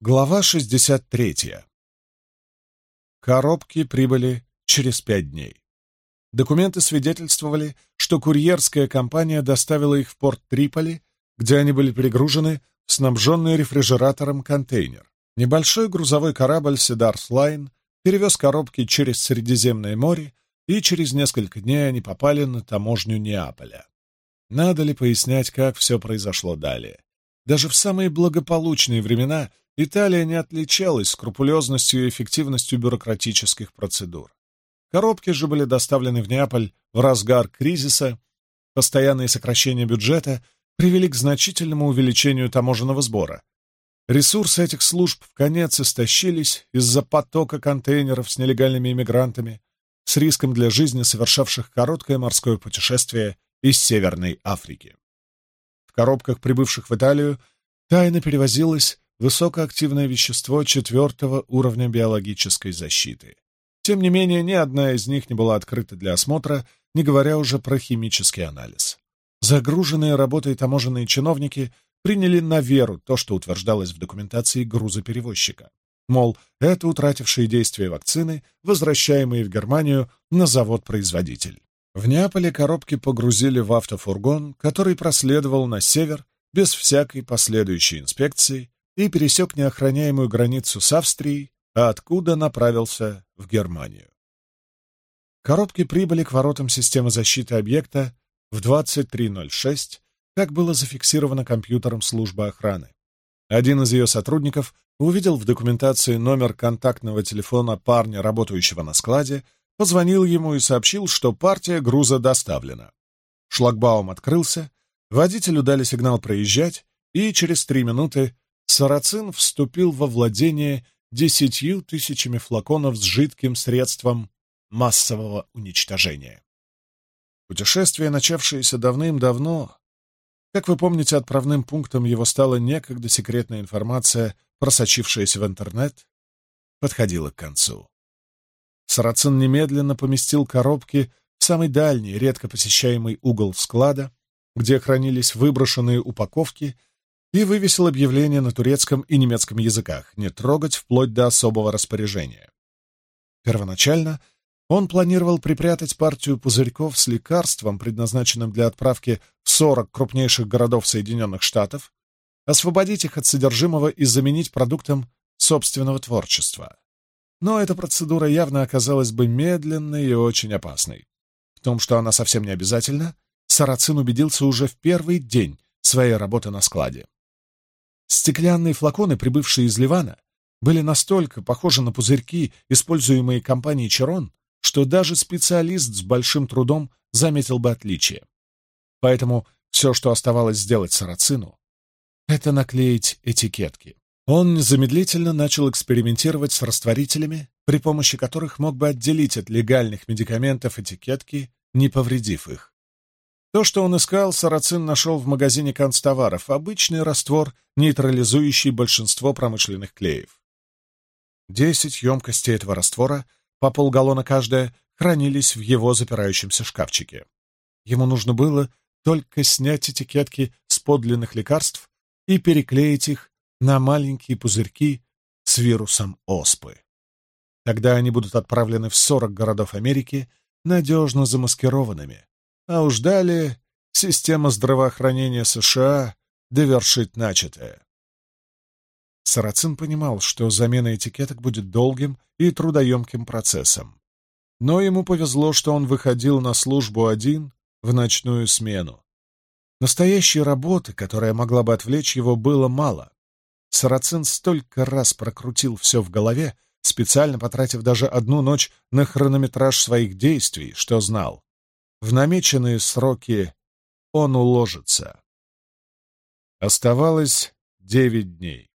Глава 63. Коробки прибыли через пять дней. Документы свидетельствовали, что курьерская компания доставила их в порт Триполи, где они были погружены в снабженный рефрижератором контейнер. Небольшой грузовой корабль «Сидарс Лайн» перевез коробки через Средиземное море, и через несколько дней они попали на таможню Неаполя. Надо ли пояснять, как все произошло далее? Даже в самые благополучные времена — Италия не отличалась скрупулезностью и эффективностью бюрократических процедур. Коробки же были доставлены в Неаполь в разгар кризиса, постоянные сокращения бюджета привели к значительному увеличению таможенного сбора. Ресурсы этих служб в конец истощились из-за потока контейнеров с нелегальными иммигрантами, с риском для жизни совершавших короткое морское путешествие из Северной Африки. В коробках, прибывших в Италию, тайно перевозилось высокоактивное вещество четвертого уровня биологической защиты. Тем не менее, ни одна из них не была открыта для осмотра, не говоря уже про химический анализ. Загруженные работой таможенные чиновники приняли на веру то, что утверждалось в документации грузоперевозчика. Мол, это утратившие действие вакцины, возвращаемые в Германию на завод-производитель. В Неаполе коробки погрузили в автофургон, который проследовал на север без всякой последующей инспекции и пересек неохраняемую границу с Австрией, а откуда направился в Германию. Коробки прибыли к воротам системы защиты объекта в 23.06, как было зафиксировано компьютером службы охраны. Один из ее сотрудников увидел в документации номер контактного телефона парня, работающего на складе, позвонил ему и сообщил, что партия груза доставлена. Шлагбаум открылся, водителю дали сигнал проезжать, и через три минуты Сарацин вступил во владение десятью тысячами флаконов с жидким средством массового уничтожения. Путешествие, начавшееся давным-давно, как вы помните, отправным пунктом его стала некогда секретная информация, просочившаяся в интернет, подходила к концу. Сарацин немедленно поместил коробки в самый дальний, редко посещаемый угол склада, где хранились выброшенные упаковки — и вывесил объявление на турецком и немецком языках «Не трогать вплоть до особого распоряжения». Первоначально он планировал припрятать партию пузырьков с лекарством, предназначенным для отправки в 40 крупнейших городов Соединенных Штатов, освободить их от содержимого и заменить продуктом собственного творчества. Но эта процедура явно оказалась бы медленной и очень опасной. В том, что она совсем не обязательна, Сарацин убедился уже в первый день своей работы на складе. Стеклянные флаконы, прибывшие из Ливана, были настолько похожи на пузырьки, используемые компанией Чарон, что даже специалист с большим трудом заметил бы отличие. Поэтому все, что оставалось сделать Сарацину, это наклеить этикетки. Он незамедлительно начал экспериментировать с растворителями, при помощи которых мог бы отделить от легальных медикаментов этикетки, не повредив их. То, что он искал, Сарацин нашел в магазине канцтоваров, обычный раствор, нейтрализующий большинство промышленных клеев. Десять емкостей этого раствора, по полгаллона каждая, хранились в его запирающемся шкафчике. Ему нужно было только снять этикетки с подлинных лекарств и переклеить их на маленькие пузырьки с вирусом оспы. Тогда они будут отправлены в 40 городов Америки, надежно замаскированными, а уж далее система здравоохранения США довершит начатое. Сарацин понимал, что замена этикеток будет долгим и трудоемким процессом. Но ему повезло, что он выходил на службу один в ночную смену. Настоящей работы, которая могла бы отвлечь его, было мало. Сарацин столько раз прокрутил все в голове, специально потратив даже одну ночь на хронометраж своих действий, что знал. В намеченные сроки он уложится. Оставалось девять дней.